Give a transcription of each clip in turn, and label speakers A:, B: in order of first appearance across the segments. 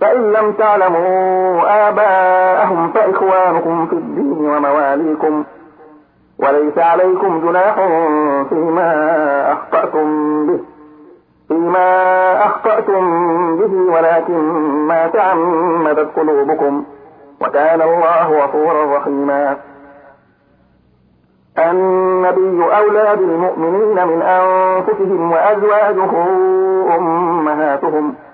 A: فإن لم تعلموا آباءهم فإخوانكم في الدين ومواليكم وليس عليكم جناح فيما أخطأتم به فيما أخطأتم به ولكن ما تعمدت قلوبكم وكان الله غفورا رحيما النبي أولى بالمؤمنين من أنفسهم وأزواجه أمهاتهم ۖ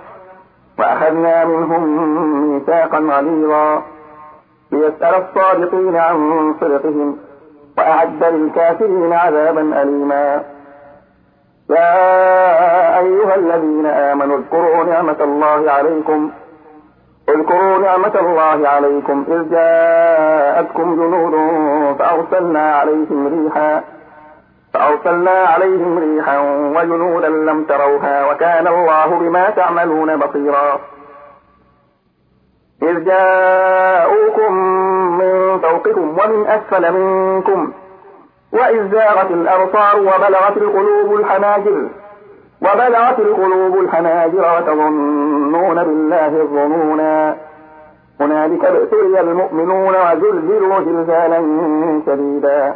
A: وأخذنا منهم ميثاقا غليظا ليسأل الصادقين عن صدقهم وأعد للكافرين عذابا أليما يا أيها الذين آمنوا اذكروا نعمة الله عليكم اذكروا نعمة الله عليكم إذ جاءتكم جنود فأرسلنا عليهم ريحا فأرسلنا عليهم ريحا وجنودا لم تروها وكان الله بما تعملون بصيرا إذ جاءوكم من فوقكم ومن أسفل منكم وإذ زاغت الأبصار وبلغت القلوب الحناجر وبلغت القلوب الحناجر وتظنون بالله الظنونا هنالك ابتلي المؤمنون وزلزلوا زلزالا شديدا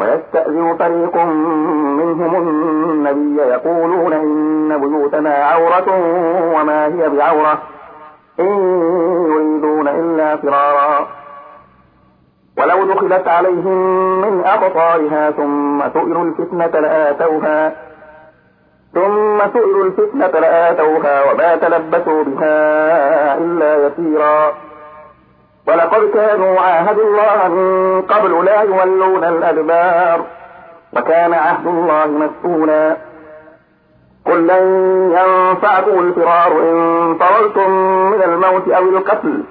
A: ويستأذن فريق منهم النبي يقولون إن بيوتنا عورة وما هي بعورة إن يريدون إلا فرارا ولو دخلت عليهم من أقطارها ثم سئلوا الفتنة لآتوها ثم سئلوا الفتنة لآتوها وما تلبسوا بها إلا يسيرا ولقد كانوا عاهدوا الله من قبل لا يولون الأدبار وكان عهد الله مسؤولا قل لن ينفعكم الفرار إن فررتم من الموت أو القتل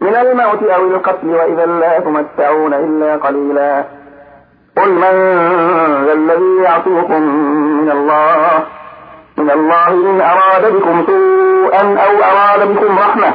A: من الموت أو القتل وإذا لا تمتعون إلا قليلا قل من ذا الذي يعصيكم من الله من الله إن أراد بكم سوءا أو أراد بكم رحمة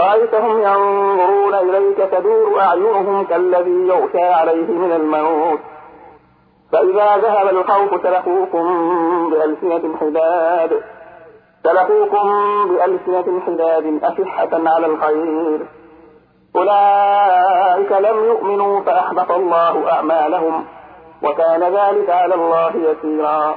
A: رأيتهم ينظرون إليك تدور أعينهم كالذي يغشى عليه من الموت فإذا ذهب الخوف سلقوكم بألسنة حداد سلقوكم بألسنة حداد أشحة على الخير أولئك لم يؤمنوا فأحبط الله أعمالهم وكان ذلك على الله يسيرا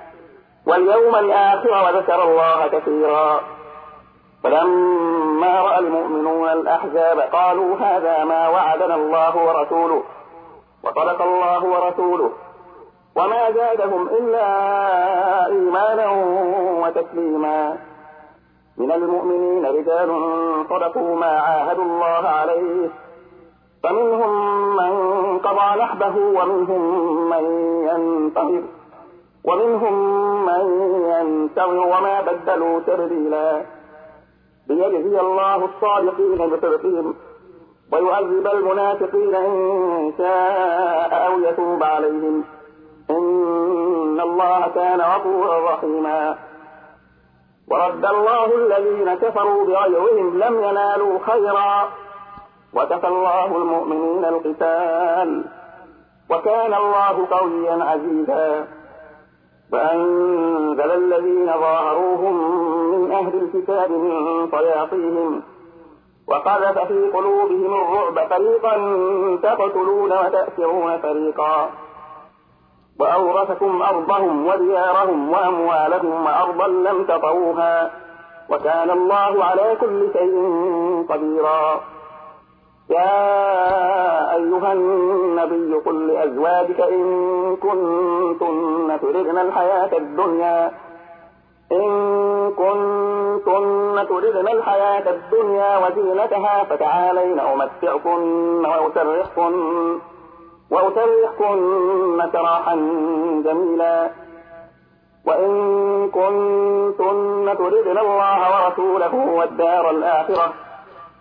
A: واليوم الآخر وذكر الله كثيرا فلما رأى المؤمنون الأحزاب قالوا هذا ما وعدنا الله ورسوله وصدق الله ورسوله وما زادهم إلا إيمانا وتسليما من المؤمنين رجال صدقوا ما عاهدوا الله عليه فمنهم من قضى نحبه ومنهم من ينتظر ومنهم من ينتظر وما بدلوا تبديلا ليجزي الله الصادقين بصدقهم ويعذب المنافقين إن شاء أو يتوب عليهم إن الله كان غفورا رحيما ورد الله الذين كفروا بغيرهم لم ينالوا خيرا وكفى الله المؤمنين القتال وكان الله قويا عزيزا فأنزل الذين ظاهروهم من أهل الكتاب من صياصيهم وقذف في قلوبهم الرعب فريقا تقتلون وتأسرون فريقا وأورثكم أرضهم وديارهم وأموالهم وأرضا لم تطروها وكان الله على كل شيء قديرا يا أيها النبي قل لأزواجك إن كنتن تردن الحياة الدنيا إن كنتن تردن الحياة الدنيا وزينتها فتعالين أمتعكن وأسرحكن وأسرحكن سراحا جميلا وإن كنتن تردن الله ورسوله والدار الآخرة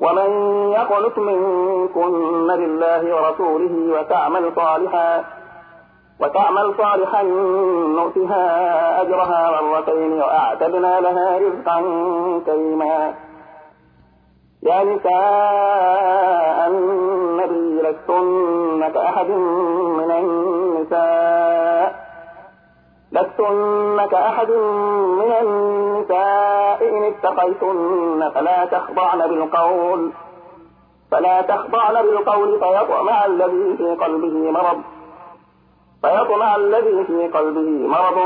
A: ومن يقلت منكن لله ورسوله وتعمل صالحا وتعمل صالحا نؤتها أجرها مرتين وأعتدنا لها رزقا كريما يا نساء النبي لستن كأحد من النساء لستن كأحد من النساء اتقيتن فلا تخضعن بالقول فلا تخضعن بالقول فيطمع الذي في قلبه مرض فيطمع الذي في قلبه مرض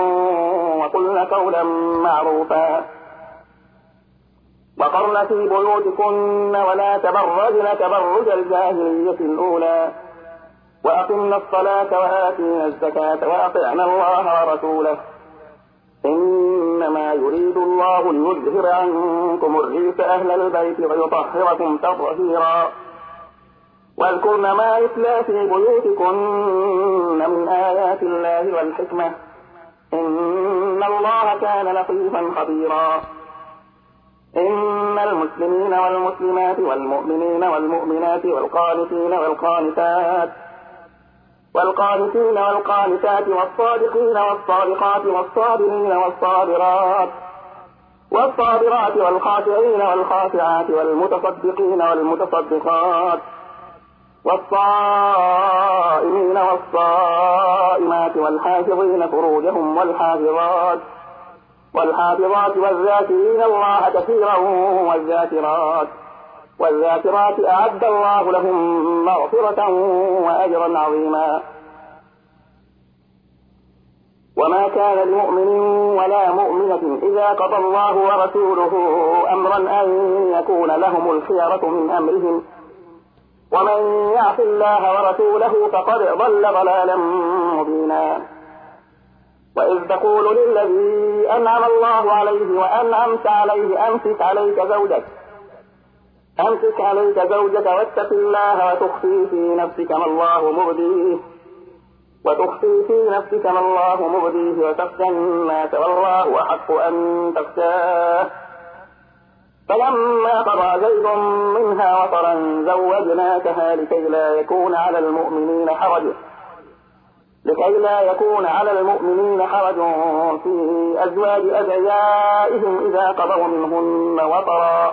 A: وقلن قولا معروفا وقرن في بيوتكن ولا تبرجن تبرج الجاهلية الأولى وأقمنا الصلاة وآتينا الزكاة وأطعنا الله ورسوله إنما يريد الله ليظهر عنكم الريح أهل البيت ويطهركم تطهيرا واذكرن ما يتلى في بيوتكن من آيات الله والحكمة إن الله كان لطيفا خبيرا إن المسلمين والمسلمات والمؤمنين والمؤمنات والقانتين والقانتات والقانتين والقانتات والصادقين والصادقات والصابرين والصابرات والصابرات والخاشعين والخاشعات والمتصدقين والمتصدقات والصائمين والصائمات والحافظين فروجهم والحافظات والحافظات والذاكرين الله كثيرا والذاكرات والذاكرات أعد الله لهم مغفرة وأجرا عظيما وما كان لمؤمن ولا مؤمنة إذا قضى الله ورسوله أمرا أن يكون لهم الخيرة من أمرهم ومن يعص الله ورسوله فقد ضل ضلالا مبينا وإذ تقول للذي أنعم الله عليه وأنعمت عليه أمسك عليك زوجك أمسك عليك زوجك واتق الله وتخفي في نفسك ما الله مبديه وتخفي في نفسك ما الله مبديه وتخشى الناس والله أحق أن تخشاه فلما قضى زيد منها وطرا زوجناكها لكي لا يكون على المؤمنين حرج لكي لا يكون على المؤمنين حرج في أزواج أدعيائهم إذا قضوا منهن وطرا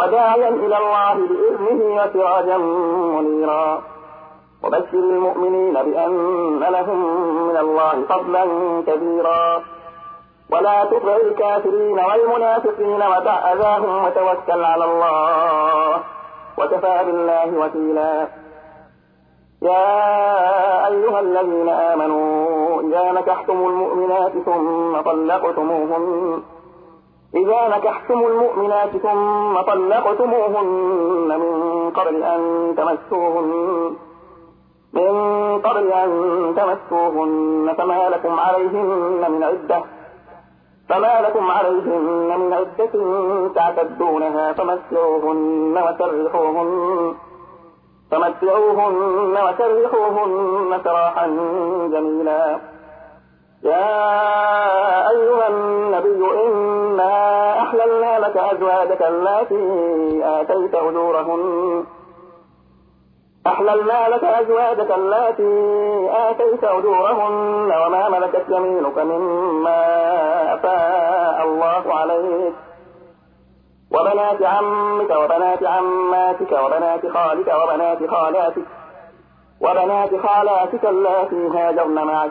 A: وداعيا إلى الله بإذنه وسراجا منيرا وبشر المؤمنين بأن لهم من الله فضلا كبيرا ولا تطع الكافرين والمنافقين ودع أذاهم وتوكل على الله وكفى بالله وكيلا يا أيها الذين آمنوا إذا نكحتم المؤمنات ثم طلقتموهن إذا نكحتم المؤمنات ثم طلقتموهن من قبل أن تمسوهن من قبل أن تمسوهن فما لكم عليهن من عدة فما لكم عليهن من عدة تعتدونها فمسعوهن وسرحوهن فمتعوهن وسرحوهن سراحا جميلا يا أيها النبي إن أحللنا لك أزواجك اللاتي آتيت أجورهن أحللنا لك أزواجك اللاتي آتيت أجورهن وما ملكت يمينك مما أفاء الله عليك وبنات عمك وبنات عماتك وبنات خالك وبنات خالاتك وبنات خالاتك اللاتي هاجرن معك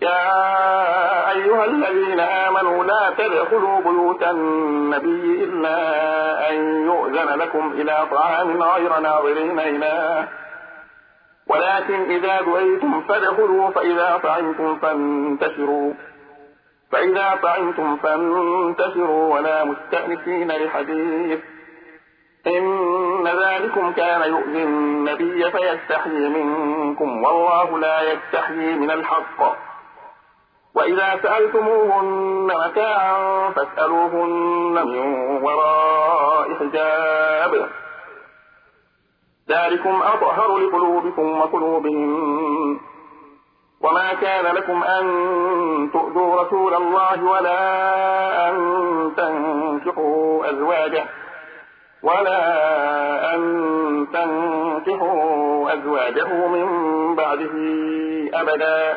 A: يا أيها الذين آمنوا لا تدخلوا بيوت النبي إلا أن يؤذن لكم إلى طعام غير ناظرين إله ولكن إذا دعيتم فادخلوا فإذا طعمتم فانتشروا فإذا طعمتم فانتشروا ولا مستأنسين لحديث إن ذلكم كان يؤذي النبي فيستحيي منكم والله لا يستحيي من الحق وإذا سألتموهن متاعا فاسألوهن من وراء حجاب ذلكم أطهر لقلوبكم وقلوبهم وما كان لكم أن تؤذوا رسول الله ولا أن تنكحوا أزواجه ولا أن تنكحوا أزواجه من بعده أبداً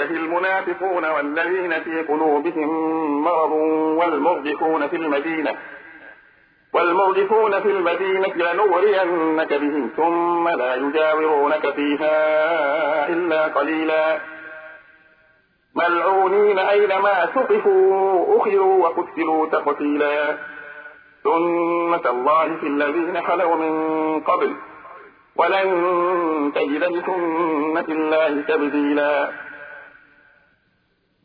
A: ينتهي المنافقون والذين في قلوبهم مرض والمرجفون في المدينة والمرجفون في المدينة لنغرينك بهم ثم لا يجاورونك فيها إلا قليلا ملعونين أينما سقفوا أخروا وقتلوا تقتيلا سنة الله في الذين خلوا من قبل ولن تجد لسنة الله تبديلا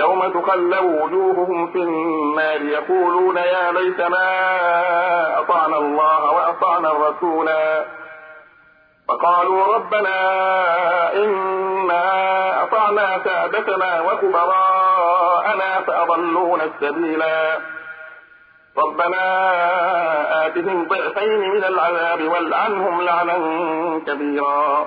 A: يوم تقلب وجوههم في النار يقولون يا ليتنا أطعنا الله وأطعنا الرسولا فقالوا ربنا إنا أطعنا سادتنا وكبراءنا فأضلونا السبيلا ربنا آتهم ضعفين من العذاب والعنهم لعنا كبيرا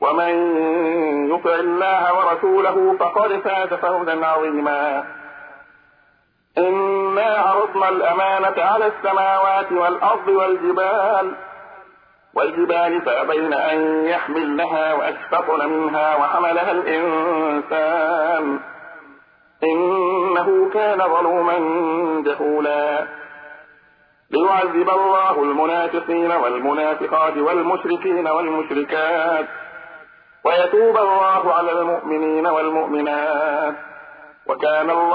A: ومن يطع الله ورسوله فقد فاز فوزا عظيما إنا عرضنا الأمانة على السماوات والأرض والجبال والجبال فأبين أن يحملنها وأشفقن منها وحملها الإنسان إنه كان ظلوما جهولا ليعذب الله المنافقين والمنافقات والمشركين والمشركات ويتوب الله على المؤمنين والمؤمنات وكان الله